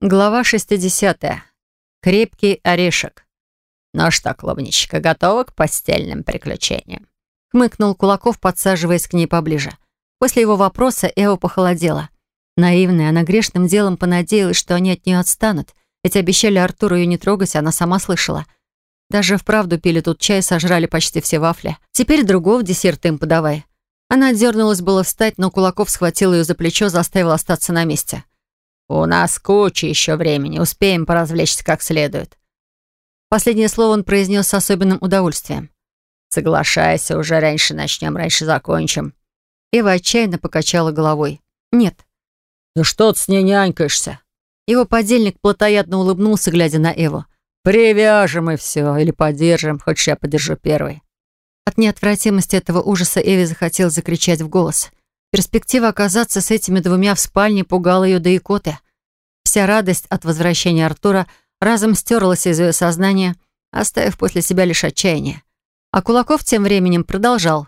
Глава 60. Крепкий орешек. «Ну что, клубничка, готова к постельным приключениям?» Хмыкнул Кулаков, подсаживаясь к ней поближе. После его вопроса Эва похолодела. Наивная, она грешным делом понадеялась, что они от нее отстанут, ведь обещали Артуру ее не трогать, она сама слышала. Даже вправду пили тут чай, сожрали почти все вафли. Теперь другого десерта им подавай. Она дернулась было встать, но Кулаков схватил ее за плечо, заставил остаться на месте. «У нас куча еще времени, успеем поразвлечься как следует». Последнее слово он произнес с особенным удовольствием. «Соглашайся, уже раньше начнем, раньше закончим». Эва отчаянно покачала головой. «Нет». «Ну что ты с ней нянькаешься?» Его подельник плотоядно улыбнулся, глядя на Эву. «Привяжем и все, или подержим, хочешь я подержу первый». От неотвратимости этого ужаса Эви захотел закричать в голос. Перспектива оказаться с этими двумя в спальне пугала ее до икоты. Вся радость от возвращения Артура разом стерлась из ее сознания, оставив после себя лишь отчаяние. А Кулаков тем временем продолжал.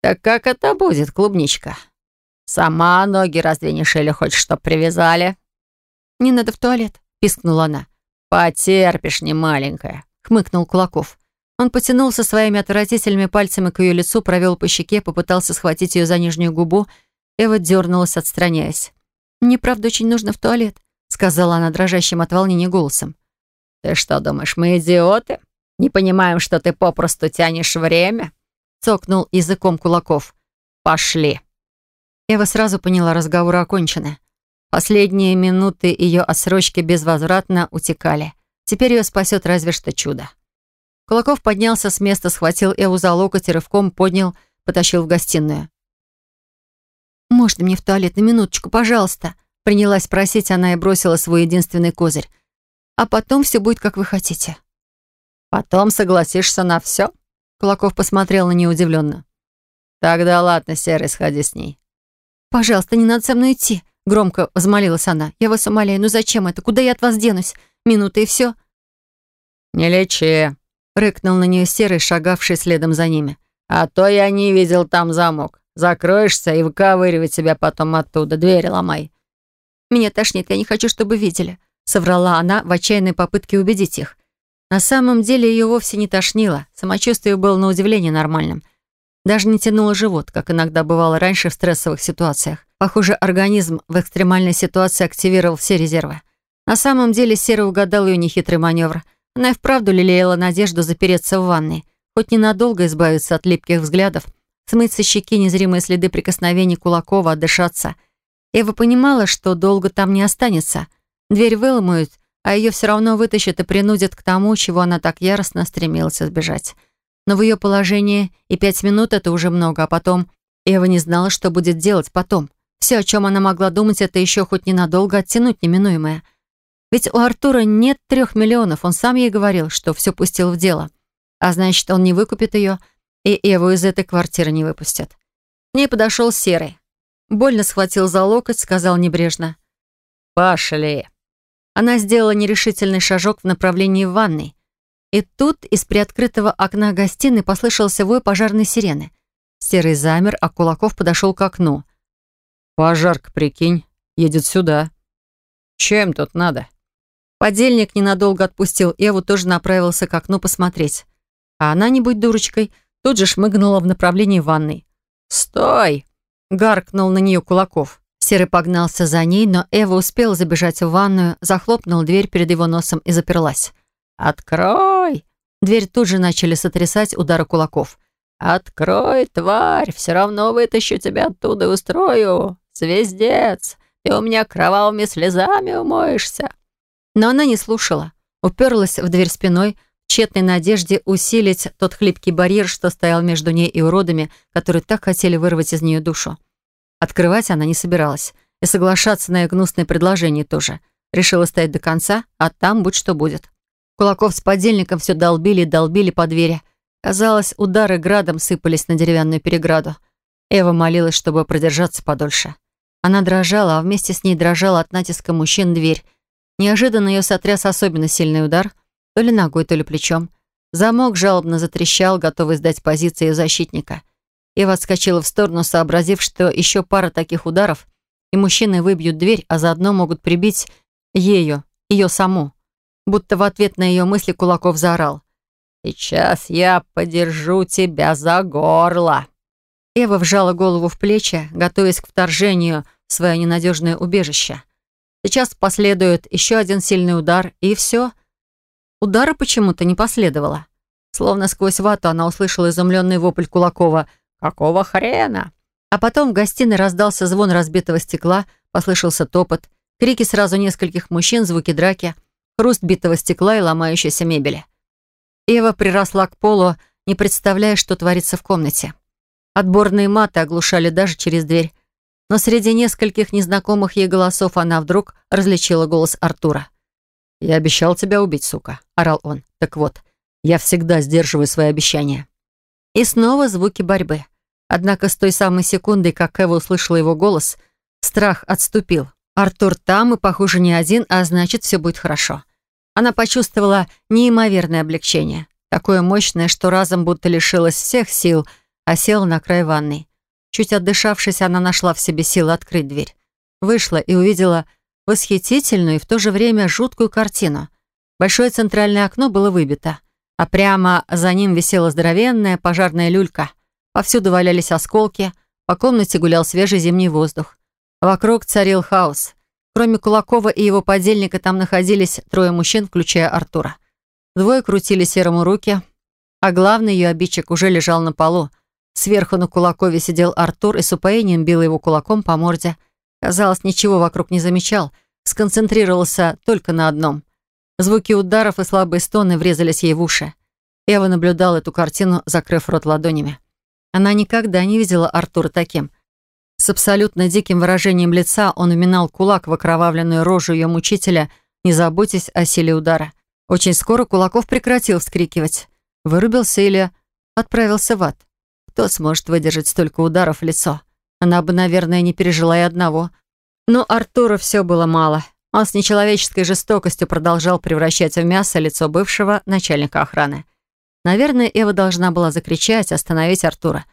«Так как это будет, клубничка? Сама ноги разве не шили, хочешь, чтоб привязали?» «Не надо в туалет», — пискнула она. «Потерпишь, не маленькая», — хмыкнул Кулаков. Он потянулся своими отвратительными пальцами к ее лицу, провел по щеке, попытался схватить ее за нижнюю губу. Эва дернулась, отстраняясь. «Мне, правда, очень нужно в туалет», — сказала она дрожащим от волнения голосом. «Ты что думаешь, мы идиоты? Не понимаем, что ты попросту тянешь время?» Цокнул языком кулаков. «Пошли». Эва сразу поняла, разговор окончены. Последние минуты ее отсрочки безвозвратно утекали. Теперь ее спасет разве что чудо. Кулаков поднялся с места, схватил Эву за локоть и рывком поднял, потащил в гостиную. «Можно мне в туалет на минуточку, пожалуйста?» Принялась просить она и бросила свой единственный козырь. «А потом все будет, как вы хотите». «Потом согласишься на все?» Кулаков посмотрел на нее удивленно. «Тогда ладно, Серый, сходи с ней». «Пожалуйста, не надо со мной идти», — громко взмолилась она. «Я вас умоляю, ну зачем это? Куда я от вас денусь? Минута и все». «Не лечи», Рыкнул на нее серый, шагавший следом за ними. «А то я не видел там замок. Закроешься и выковыривать себя потом оттуда. Двери ломай». «Меня тошнит, я не хочу, чтобы видели», — соврала она в отчаянной попытке убедить их. На самом деле ее вовсе не тошнило. Самочувствие было на удивление нормальным. Даже не тянуло живот, как иногда бывало раньше в стрессовых ситуациях. Похоже, организм в экстремальной ситуации активировал все резервы. На самом деле Серый угадал ее нехитрый маневр — она и вправду лелеяла надежду запереться в ванной, хоть ненадолго избавиться от липких взглядов, смыть со щеки незримые следы прикосновений Кулакова, отдышаться. Эва понимала, что долго там не останется. Дверь выломают, а ее все равно вытащат и принудят к тому, чего она так яростно стремилась избежать. Но в ее положении и пять минут — это уже много, а потом Эва не знала, что будет делать потом. Все, о чем она могла думать, это еще хоть ненадолго оттянуть неминуемое. Ведь у Артура нет трех миллионов, он сам ей говорил, что все пустил в дело. А значит, он не выкупит ее, и Эву из этой квартиры не выпустят. К ней подошел Серый. Больно схватил за локоть, сказал небрежно. «Пошли». Она сделала нерешительный шажок в направлении ванной. И тут из приоткрытого окна гостиной послышался вой пожарной сирены. Серый замер, а Кулаков подошел к окну. «Пожарка, прикинь, едет сюда. Чем тут надо?» Подельник ненадолго отпустил Эву, тоже направился к окну посмотреть. А она, не будь дурочкой, тут же шмыгнула в направлении ванной. «Стой!» — гаркнул на нее Кулаков. Серый погнался за ней, но Эва успела забежать в ванную, захлопнул дверь перед его носом и заперлась. «Открой!» Дверь тут же начали сотрясать удары кулаков. «Открой, тварь! Все равно вытащу тебя оттуда и устрою! Звездец! Ты у меня кровавыми слезами умоешься!» Но она не слушала. Уперлась в дверь спиной, в тщетной надежде усилить тот хлипкий барьер, что стоял между ней и уродами, которые так хотели вырвать из нее душу. Открывать она не собиралась. И соглашаться на ее гнусное предложение тоже. Решила стоять до конца, а там будь что будет. Кулаков с подельником все долбили и долбили по двери. Казалось, удары градом сыпались на деревянную переграду. Эва молилась, чтобы продержаться подольше. Она дрожала, а вместе с ней дрожала от натиска мужчин дверь, Неожиданно ее сотряс особенно сильный удар, то ли ногой, то ли плечом. Замок жалобно затрещал, готовый сдать позиции защитника. Ева отскочила в сторону, сообразив, что еще пара таких ударов, и мужчины выбьют дверь, а заодно могут прибить Ею, ее саму. Будто в ответ на ее мысли Кулаков заорал. «Сейчас я подержу тебя за горло!» Эва вжала голову в плечи, готовясь к вторжению в свое ненадежное убежище. Сейчас последует еще один сильный удар, и все. Удара почему-то не последовало. Словно сквозь вату она услышала изумленный вопль Кулакова «Какого хрена?». А потом в гостиной раздался звон разбитого стекла, послышался топот, крики сразу нескольких мужчин, звуки драки, хруст битого стекла и ломающейся мебели. Ева приросла к полу, не представляя, что творится в комнате. Отборные маты оглушали даже через дверь. Но среди нескольких незнакомых ей голосов она вдруг различила голос Артура. «Я обещал тебя убить, сука», — орал он. «Так вот, я всегда сдерживаю свои обещания». И снова звуки борьбы. Однако с той самой секундой, как Эва услышала его голос, страх отступил. Артур там и, похоже, не один, а значит, все будет хорошо. Она почувствовала неимоверное облегчение. Такое мощное, что разом будто лишилась всех сил — а села на край ванной. Чуть отдышавшись, она нашла в себе силы открыть дверь. Вышла и увидела восхитительную и в то же время жуткую картину. Большое центральное окно было выбито, а прямо за ним висела здоровенная пожарная люлька. Повсюду валялись осколки, по комнате гулял свежий зимний воздух. Вокруг царил хаос. Кроме Кулакова и его подельника там находились трое мужчин, включая Артура. Двое крутили серому руки, а главный ее обидчик уже лежал на полу, Сверху на Кулакове сидел Артур и с упоением бил его кулаком по морде. Казалось, ничего вокруг не замечал, сконцентрировался только на одном. Звуки ударов и слабые стоны врезались ей в уши. Эва наблюдала эту картину, закрыв рот ладонями. Она никогда не видела Артура таким. С абсолютно диким выражением лица он уминал кулак в окровавленную рожу ее мучителя «Не заботьтесь о силе удара». Очень скоро Кулаков прекратил вскрикивать. Вырубился или отправился в ад. Кто сможет выдержать столько ударов в лицо? Она бы, наверное, не пережила и одного. Но Артуру все было мало. Он с нечеловеческой жестокостью продолжал превращать в мясо лицо бывшего начальника охраны. Наверное, Эва должна была закричать, остановить Артура.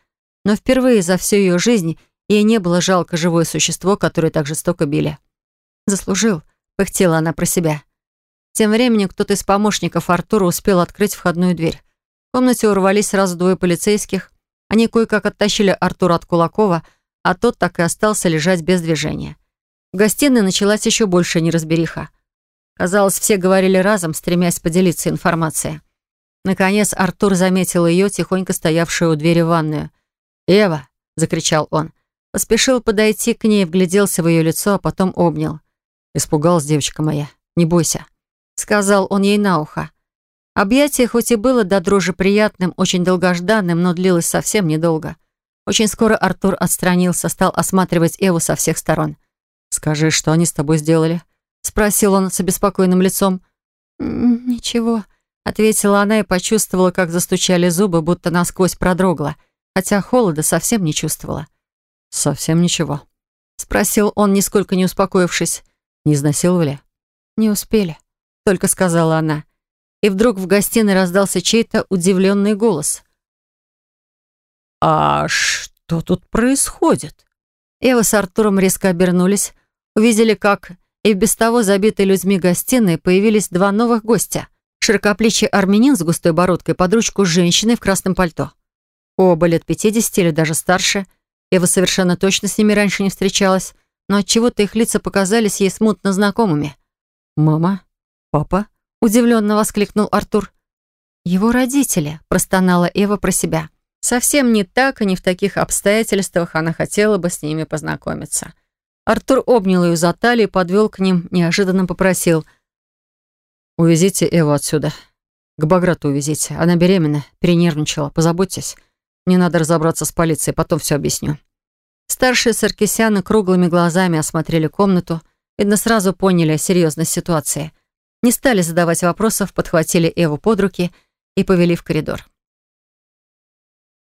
Но впервые за всю ее жизнь ей не было жалко живое существо, которое так жестоко били. «Заслужил», — пыхтела она про себя. Тем временем кто-то из помощников Артура успел открыть входную дверь. В комнате урвались сразу двое полицейских. Они кое-как оттащили Артура от Кулакова, а тот так и остался лежать без движения. В гостиной началась еще большая неразбериха. Казалось, все говорили разом, стремясь поделиться информацией. Наконец Артур заметил ее, тихонько стоявшую у двери в ванную. «Эва!» — закричал он. Поспешил подойти к ней, вгляделся в ее лицо, а потом обнял. «Испугалась девочка моя. Не бойся», — сказал он ей на ухо. Объятие хоть и было до дрожи приятным, очень долгожданным, но длилось совсем недолго. Очень скоро Артур отстранился, стал осматривать Эву со всех сторон. «Скажи, что они с тобой сделали?» — спросил он с обеспокоенным лицом. «Ничего», — ответила она и почувствовала, как застучали зубы, будто насквозь продрогла, хотя холода совсем не чувствовала. «Совсем ничего», — спросил он, нисколько не успокоившись. «Не изнасиловали?» «Не успели», — только сказала она и вдруг в гостиной раздался чей-то удивленный голос. «А что тут происходит?» Эва с Артуром резко обернулись, увидели, как и без того забитой людьми гостиной появились два новых гостя. Широкоплечий армянин с густой бородкой под ручку с женщиной в красном пальто. Оба лет 50 или даже старше. Эва совершенно точно с ними раньше не встречалась, но отчего-то их лица показались ей смутно знакомыми. «Мама? Папа?» Удивленно воскликнул Артур. «Его родители», — простонала Эва про себя. Совсем не так и не в таких обстоятельствах она хотела бы с ними познакомиться. Артур обнял ее за талию и подвел к ним, неожиданно попросил. «Увезите Эву отсюда. К Баграту увезите. Она беременна, перенервничала. Позаботьтесь. Мне надо разобраться с полицией, потом все объясню». Старшие саркисяны круглыми глазами осмотрели комнату. Видно, сразу поняли серьезность ситуации. Не стали задавать вопросов, подхватили Эву под руки и повели в коридор.